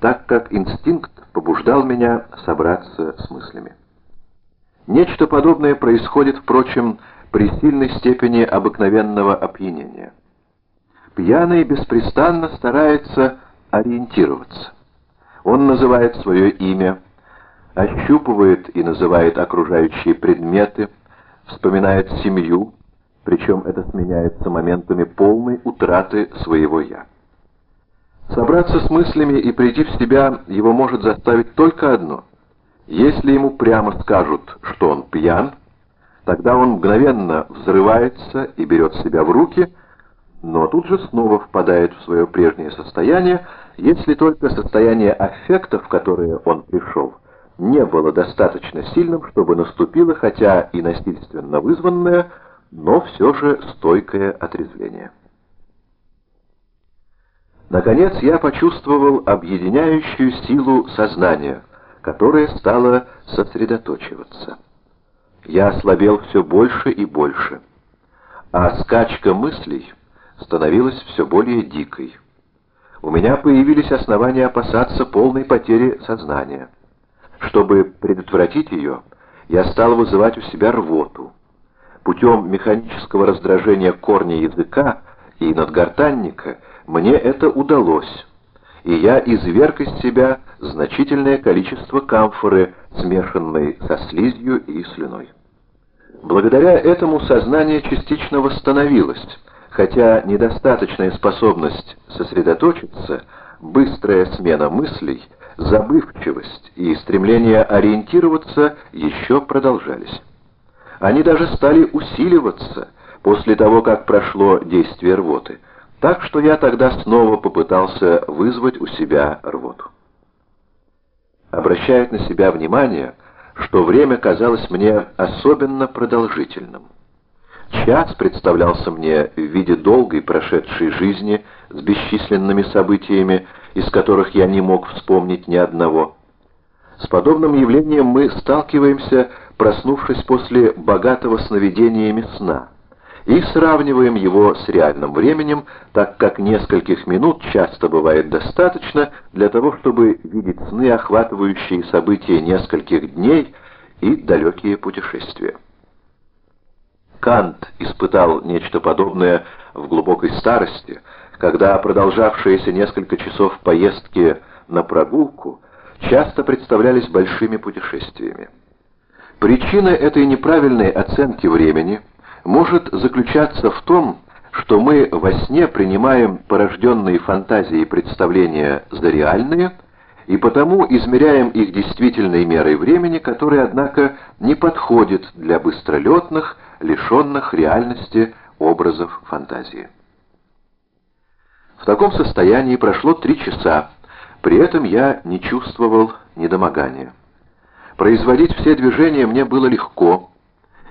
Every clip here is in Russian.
так как инстинкт побуждал меня собраться с мыслями. Нечто подобное происходит, впрочем, при сильной степени обыкновенного опьянения. Пьяный беспрестанно старается ориентироваться. Он называет свое имя, ощупывает и называет окружающие предметы, вспоминает семью, причем это сменяется моментами полной утраты своего «я». Собраться с мыслями и прийти в себя его может заставить только одно. Если ему прямо скажут, что он пьян, тогда он мгновенно взрывается и берет себя в руки, но тут же снова впадает в свое прежнее состояние, если только состояние аффекта, в которое он пришел, не было достаточно сильным, чтобы наступило, хотя и насильственно вызванное, но все же стойкое отрезвление. Наконец я почувствовал объединяющую силу сознания, которая стала сосредоточиваться. Я ослабел все больше и больше, а скачка мыслей становилась все более дикой. У меня появились основания опасаться полной потери сознания. Чтобы предотвратить ее, я стал вызывать у себя рвоту. Путем механического раздражения корня языка и надгортанника мне это удалось, и я изверг из себя значительное количество камфоры, смешанной со слизью и слюной. Благодаря этому сознание частично восстановилось, хотя недостаточная способность сосредоточиться, быстрая смена мыслей, забывчивость и стремление ориентироваться еще продолжались. Они даже стали усиливаться после того, как прошло действие рвоты. Так что я тогда снова попытался вызвать у себя рвоту. Обращает на себя внимание, что время казалось мне особенно продолжительным. Час представлялся мне в виде долгой прошедшей жизни с бесчисленными событиями, из которых я не мог вспомнить ни одного. С подобным явлением мы сталкиваемся, проснувшись после богатого сновидениями сна и сравниваем его с реальным временем, так как нескольких минут часто бывает достаточно для того, чтобы видеть сны, охватывающие события нескольких дней и далекие путешествия. Кант испытал нечто подобное в глубокой старости, когда продолжавшиеся несколько часов поездки на прогулку часто представлялись большими путешествиями. Причина этой неправильной оценки времени – может заключаться в том, что мы во сне принимаем порожденные фантазии представления за реальные, и потому измеряем их действительной мерой времени, которая, однако, не подходит для быстролетных, лишенных реальности образов фантазии. В таком состоянии прошло три часа, при этом я не чувствовал недомогания. Производить все движения мне было легко,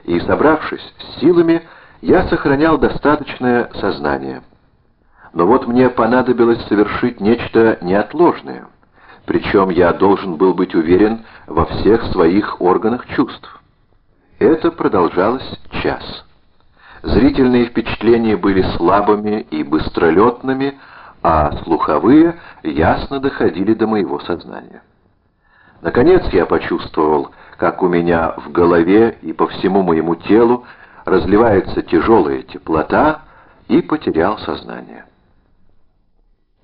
и, собравшись с силами, я сохранял достаточное сознание. Но вот мне понадобилось совершить нечто неотложное, причем я должен был быть уверен во всех своих органах чувств. Это продолжалось час. Зрительные впечатления были слабыми и быстролетными, а слуховые ясно доходили до моего сознания. Наконец я почувствовал, как у меня в голове и по всему моему телу разливается тяжелая теплота, и потерял сознание.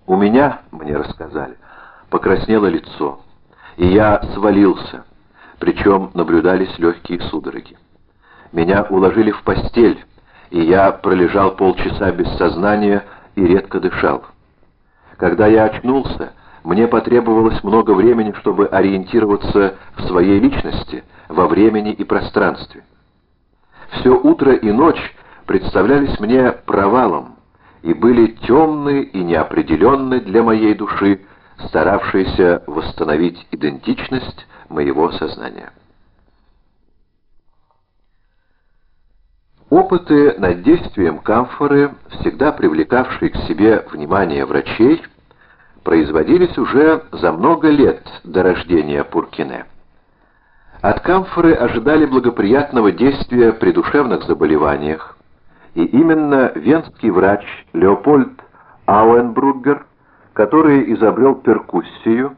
У меня, мне рассказали, покраснело лицо, и я свалился, причем наблюдались легкие судороги. Меня уложили в постель, и я пролежал полчаса без сознания и редко дышал. Когда я очнулся, мне потребовалось много времени, чтобы ориентироваться в своей личности, во времени и пространстве. Все утро и ночь представлялись мне провалом и были темны и неопределенны для моей души, старавшейся восстановить идентичность моего сознания. Опыты над действием камфоры, всегда привлекавшие к себе внимание врачей, производились уже за много лет до рождения Пуркине. От камфоры ожидали благоприятного действия при душевных заболеваниях, и именно венский врач Леопольд Ауенбруггер который изобрел перкуссию,